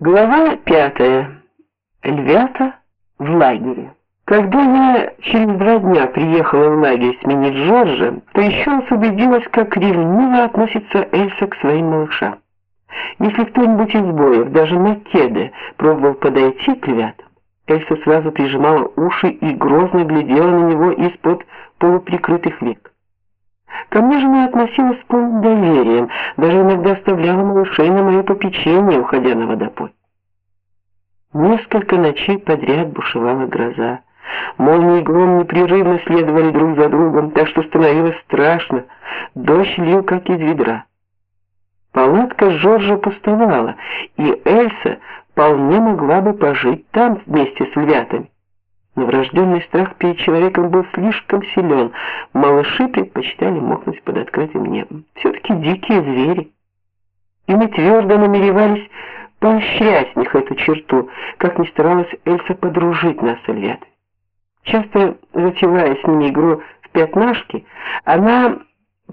Глава пятая. Львята в лагере. Когда я через два дня приехала в лагерь сменить Джорджа, то еще раз убедилась, как ревниво относится Эльса к своим малышам. Если кто-нибудь из боев, даже на кеде, пробовал подойти к львятам, Эльса сразу прижимала уши и грозно глядела на него из-под полуприкрытых век. Ко мне же она относилась с полным доверием, даже иногда оставляла малышей на мое попечение, уходя на водопой. Несколько ночей подряд бушевала гроза. Молнии гром непрерывно следовали друг за другом, так что становилось страшно. Дождь лил как из ведра. Палатка Жоржа пустовала, и Эльса вполне могла бы пожить там вместе с львятами. Но врожденный страх перед человеком был слишком силен. Малыши предпочитали мокнуть под открытым небом. Все-таки дикие звери. И мы твердо намеревались поощрять в них эту черту, как ни старалась Эльса подружить нас с львятами. Часто затевая с ними игру в пятнашки, она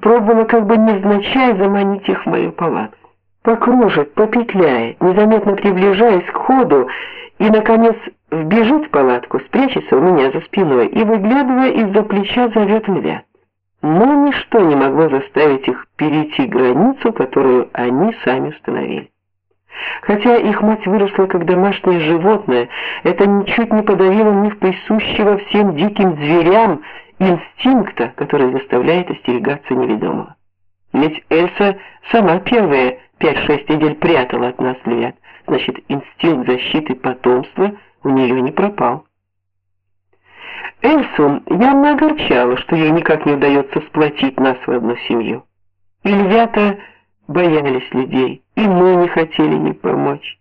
пробовала как бы невзначай заманить их в мою палатку. Покружит, попетляет, незаметно приближаясь к ходу, и, наконец, вбежит в палатку, спрячется у меня за спиной и, выглядывая из-за плеча, зовет львят. Но ничто не могло заставить их перейти границу, которую они сами установили. Хотя их мать выросла как домашнее животное, это ничуть не подавило в них присущего всем диким зверям инстинкта, который заставляет остерегаться неведомого. Ведь Эльса сама первая пять-шесть недель прятала от нас львят, значит, инстинкт защиты потомства у нее не пропал. Эльсу явно огорчало, что ей никак не удается сплотить нас в одну семью. И львята боялись людей, и мы не хотели ей помочь.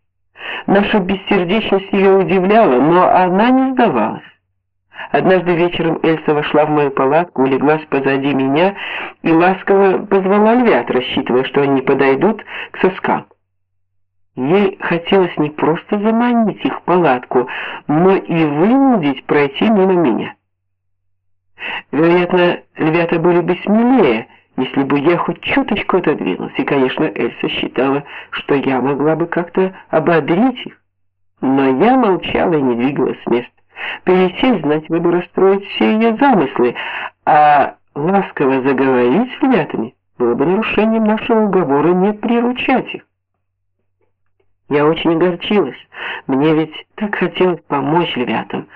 Наша бессердечность ее удивляла, но она не сдавалась. Однажды вечером Эльса вошла в мою палатку, улеглась позади меня и ласково позвала львят, рассчитывая, что они подойдут к соскам. Ей хотелось не просто заманить их в палатку, но и вынудить пройти мимо меня. Вероятно, львята были бы смелее, если бы я хоть чуточку отодвинулся, и, конечно, Эльса считала, что я могла бы как-то ободрить их. Но я молчала и не двигалась с места. Пересесть, знать бы расстроить все ее замыслы, а ласково заговорить с ребятами было бы нарушением нашего уговора не приручать их. Я очень огорчилась. Мне ведь так хотелось помочь ребятам,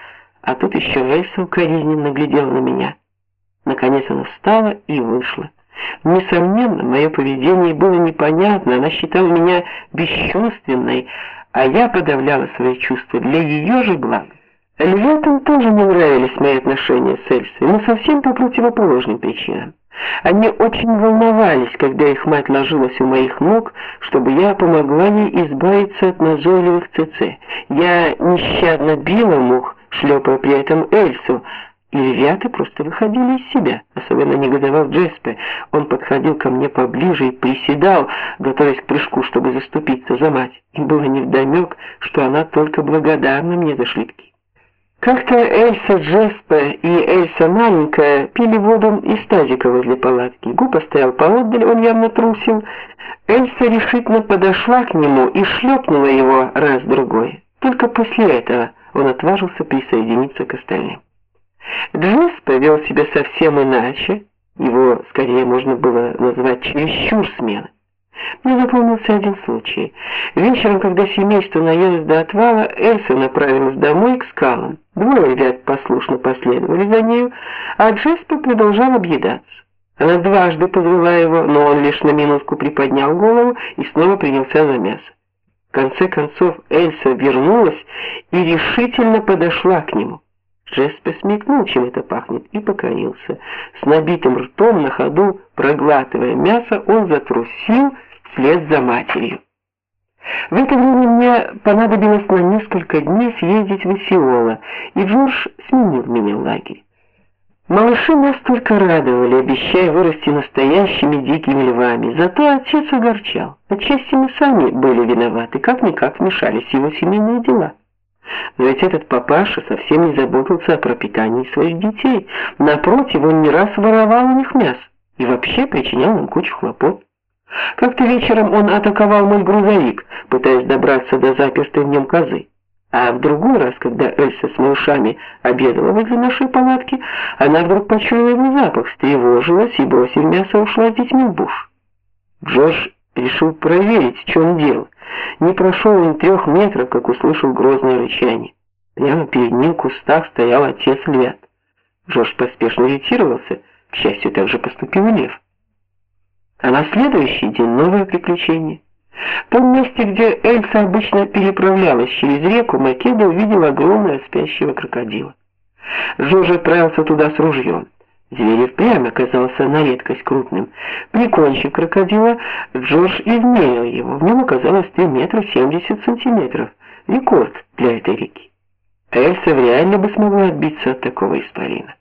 а тут еще Эльса укоризненно глядела на меня. Наконец она встала и вышла. Несомненно, мое поведение было непонятно, она считала меня бесчувственной, а я подавляла свои чувства для ее же блага. Львятам тоже не нравились мои отношения с Эльсой, но совсем по противоположным причинам. Они очень волновались, когда их мать ложилась у моих ног, чтобы я помогла ей избавиться от назойливых ЦЦ. Я нещадно била мух, шлепая при этом Эльсу, и ребята просто выходили из себя. Особенно негодовал Джеспе. Он подходил ко мне поближе и приседал, готовясь к прыжку, чтобы заступиться за мать. И было невдомек, что она только благодарна мне за шлепки. Как-то Эльса Джеспе и Эльса маленькая пили воду из тазика возле палатки. Губа стоял поотдаль, он явно трусил. Эльса решительно подошла к нему и шлепнула его раз-другой. Только после этого он отважился присоединиться к остальным. Джесс повел себя совсем иначе, его скорее можно было назвать чересчур смелым. Мне запомнился один случай. Вечером, когда семейство наелось до отвала, Эльса направилась домой к последовали за нею, а Джеспа продолжал объедаться. Она дважды позвала его, но он лишь на минутку приподнял голову и снова принялся за мясо. В конце концов Эльса вернулась и решительно подошла к нему. Джеспе смекнул, чем это пахнет, и покорился. С набитым ртом на ходу, проглатывая мясо, он затрусил вслед за матерью. В это время мне понадобилось на несколько дней съездить в Исиола, и Джордж сменил меня в лагере. Малыши нас только радовали, обещая вырасти настоящими дикими львами. Зато отец огорчал. Отчасти мы сами были виноваты, как-никак вмешались его семейные дела. Но ведь этот папаша совсем не заботился о пропитании своих детей. Напротив, он не раз воровал у них мясо и вообще причинял им кучу хлопот. Как-то вечером он атаковал мой грузовик, пытаясь добраться до запертой в нем козы. А в другой раз, когда Эльса с малышами обедала возле нашей палатки, она вдруг почуяла его запах, встревожилась и, бросив мясо, ушла с детьми в буш. Джордж решил проверить, в чем дело. Не прошел он трех метров, как услышал грозное рычание. Прямо перед ним в кустах стоял отец львят. Джордж поспешно ретировался, к счастью, так же поступил и лев. А на следующий день новое приключение. В том месте, где Эльса обычно переправлялась через реку, Македа увидела огромного спящего крокодила. Джордж отправился туда с ружьем. Зверь впрямь оказался на редкость крупным. Прикончив крокодила, Джордж измерил его. В нем оказалось 3 метра 70 сантиметров. Рекорд для этой реки. Эльса ли бы смогла отбиться от такого исполина.